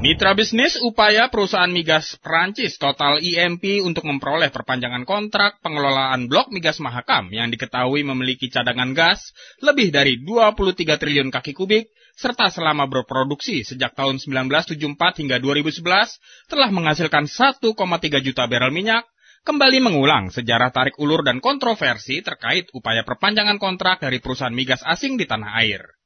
Mitra bisnis upaya perusahaan migas Prancis Total EMP untuk memperoleh perpanjangan kontrak pengelolaan blok migas Mahakam yang diketahui memiliki cadangan gas lebih dari 23 triliun kaki kubik serta selama berproduksi sejak tahun 1974 hingga 2011 telah menghasilkan 1,3 juta barrel minyak kembali mengulang sejarah tarik ulur dan kontroversi terkait upaya perpanjangan kontrak dari perusahaan migas asing di tanah air.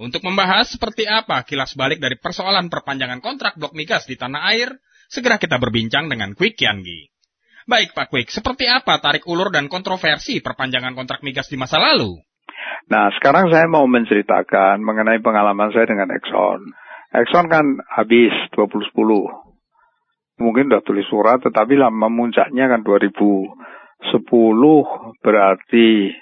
Untuk membahas seperti apa kilas balik dari persoalan perpanjangan kontrak blok migas di tanah air, segera kita berbincang dengan Quick Yangi. Baik Pak Quick, seperti apa tarik ulur dan kontroversi perpanjangan kontrak migas di masa lalu? Nah, sekarang saya mau menceritakan mengenai pengalaman saya dengan Exxon. Exxon kan habis 2010. Mungkin sudah tulis surat, tetapi lama muncaknya kan 2010 berarti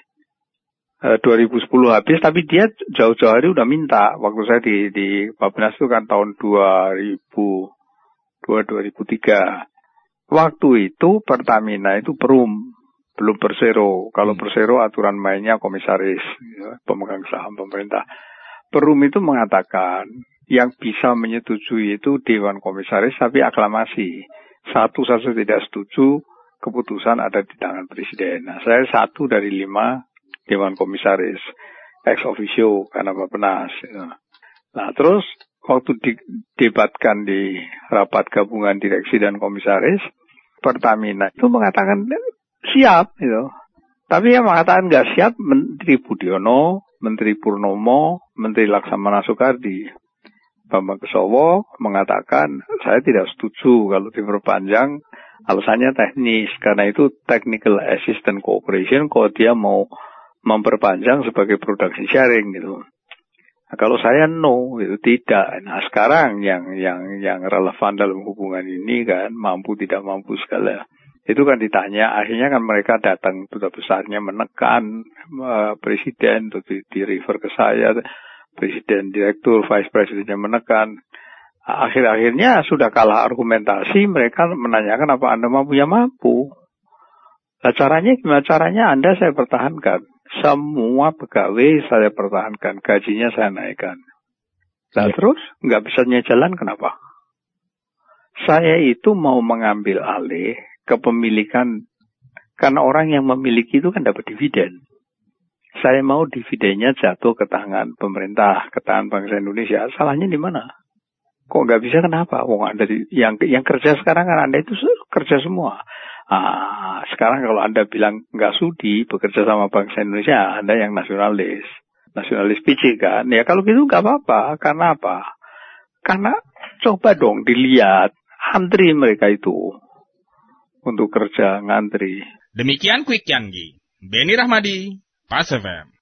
2010 eh, habis, tapi dia jauh-jauh hari udah minta. Waktu saya di di Bapenas itu kan tahun 2000, 2003. Waktu itu Pertamina itu perum, belum Persero. Kalau hmm. Persero aturan mainnya komisaris, ya, pemegang saham pemerintah. Perum itu mengatakan yang bisa menyetujui itu Dewan Komisaris tapi aklamasi. Satu saja tidak setuju, keputusan ada di tangan Presiden. Nah, saya satu dari lima Dewan Komisaris ex officio karena Bapenas. Ya. Nah terus waktu didebatkan di rapat gabungan direksi dan komisaris, Pertamina itu mengatakan siap gitu. Tapi yang mengatakan nggak siap Menteri Budiono, Menteri Purnomo, Menteri Laksamana Soekardi. Bambang Kesowo mengatakan saya tidak setuju kalau diperpanjang alasannya teknis karena itu technical assistant cooperation kalau dia mau memperpanjang sebagai produksi sharing gitu. Nah, kalau saya no, itu tidak. Nah sekarang yang yang yang relevan dalam hubungan ini kan mampu tidak mampu segala itu kan ditanya akhirnya kan mereka datang duta besarnya menekan uh, presiden untuk di, di refer ke saya presiden direktur vice presidennya menekan akhir-akhirnya sudah kalah argumentasi mereka menanyakan apa anda mampu ya mampu nah caranya gimana caranya anda saya pertahankan semua pegawai saya pertahankan, gajinya saya naikkan. Nah ya. terus nggak bisa jalan kenapa? Saya itu mau mengambil alih kepemilikan karena orang yang memiliki itu kan dapat dividen. Saya mau dividennya jatuh ke tangan pemerintah, ke tangan bangsa Indonesia. Salahnya di mana? Kok nggak bisa kenapa? Wong ada yang yang kerja sekarang kan anda itu kerja semua. Ah, sekarang kalau Anda bilang nggak sudi bekerja sama bangsa Indonesia, Anda yang nasionalis. Nasionalis PC kan? Ya kalau gitu nggak apa-apa. Karena apa? Karena coba dong dilihat antri mereka itu untuk kerja ngantri. Demikian Quick Yanggi. Beni Rahmadi, Pas FM.